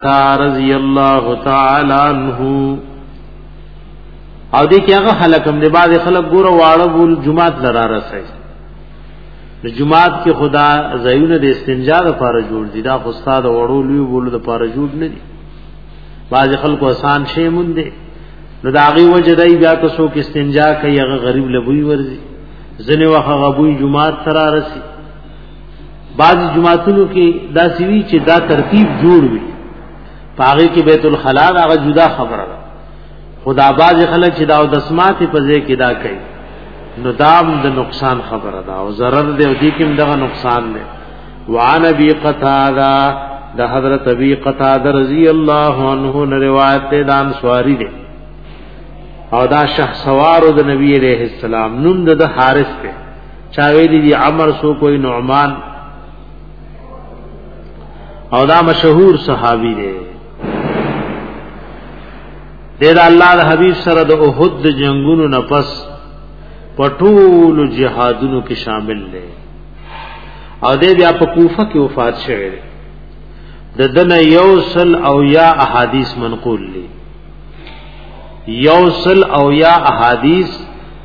تا رضی الله تعالی عنہ او دې کې هغه خلک هم د بعض خلک ګوره واړه بول جمعات لرا رسي د جمعات کې خدا زایونه د استنجا لپاره جوړ دي دا خو استاد وړو لوی بول لپاره جوړ نه دي بعض خلکو آسان شی مونږ دي نو دا غي وجه دی بیا که څوک استنجا کوي هغه غریب لبوي ورزي ځنه وخه غبوي جمعات ترا رسي بعض جماعتونو کې دا سوي چې دا ترتیب جوړ وي پاغه کې بیت الخلا هغه جدا خبره ده خدا باز خلک چې دا او دسمات په ځای کې دا کوي نو دام د نقصان خبره ده او zarar دی او دې کې دغه نقصان دی وعن ابي قتاده د حضرت ابي قتاده رضی الله عنه نه روایت ده دان سواری ده او دا شخصوار د نبی عليه السلام نوم د حارث ده چاوی دی عمر سو کوئی نعمان او دا مشهور صحابي دی دیر الله د حبیب سره د احد د جنگونو نه پس پټول جهادونو کې شامل دی او دې بیا په کوفه کې وفات شوه دی د دنه یوصل او یا احادیث منقول لی یوصل او یا احادیث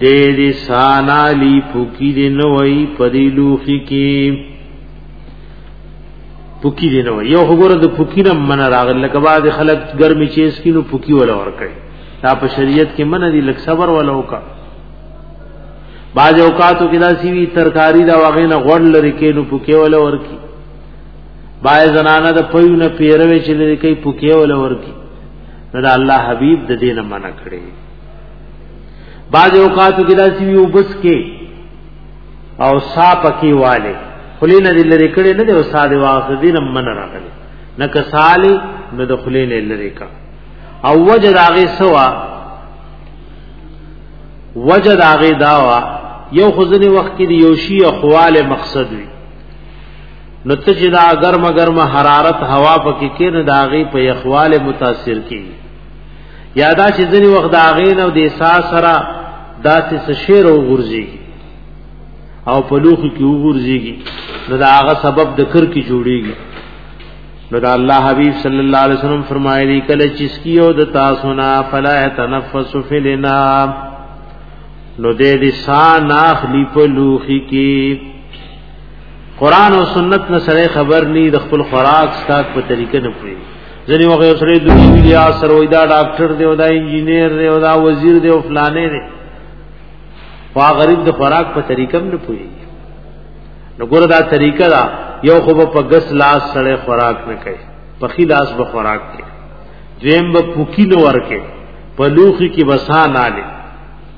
دې دې سالا لی پوکی دې نه وای پدې لوخي کې پوکی دې نه وای یو وګوره د پوکی نه من راغل لکه بعد خلک ګرمي چیز کینو پوکی ولا ور کوي دا په شریعت کې من دي لک صبر ولا وکا بعض اوقاتو کې دا سی وی ترکاری دا واغې نه غوړ لري کې نو پوکی ولا ور کی بای زنانه د پيو نه پیروي چې لري کې پوکی ولا ور کی دا الله حبيب د دې نه منع کړی بعض اوقات کې دا سی یو بس کې او صاحب کې والے خلین دې لری کړي نه دی او ساده واسه دین من راغلی نه کسالی نه د خلین لری کا او وجد هغه سوا وجد هغه داوا یو خزنی وخت کې یو شی خواله مقصد وي نو ته چې دا ګرم ګرم حرارت هوا پکې کې نه داغي په یخواله متاثر کیږي یادا چې ځنی وخت دا غین او د احساس سره داسې څه شعر او غورځي او په لوخ کې وګورځيږي نو دا هغه سبب د کر کې جوړيږي نو دا الله حبيب صلی الله علیه وسلم فرمایلی کله چې سکی او د تاسو نه فلا تنفس فلنا نو دې دې سان اخلي په لوخي کې قران او سنت نه سره خبر ني د خپل خوراک ستاک په طریقې نه پوي ځنی وغه سره د ویلیا سره وای دا ډاکټر دی او دا انجینیر دی او دا وزیر دی او فلانه دی وا غریب د خوراک په طریقم نه پوي نو ګور دا طریقه دا یو خو په غس لاس سره خوراک نه کوي په خي لاس به خوراک کوي دویم به پوکی نو ورکه په لوخي کې وسان آله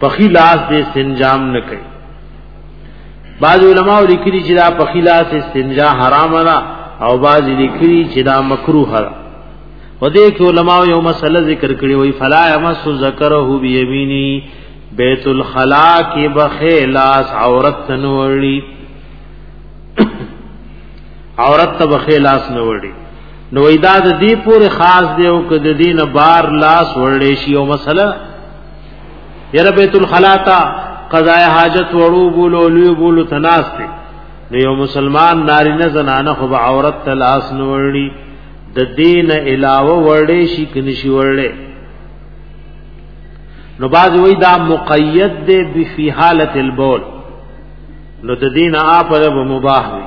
په خلاص دې استنجام نه کوي بعض علما لیکلي چې دا په خلاص استنجا حرام ده او بعض لیکلي چې دا مکروه ده و دې کې علما یو مسله ذکر کړی وای فلا یمس ذکره بیمینی بیت الخلا کې بخیلاس عورت تنوړي عورت ته بخیلاس نوړي نو ایدا د دې پورې خاص دی او کد دین بار لاس ورړې شي او مسله یره بیت الخلاتا قضاء حاجت وړو بولو لوی بولو تناس دی نو یو مسلمان نارینه زنانه خو به عورت تلاس نوړي د دین علاوه ورړې شي کني شي ورړې نو باز وی دا مقید دی بفی حالت البول نو د دین اپ له مباح وی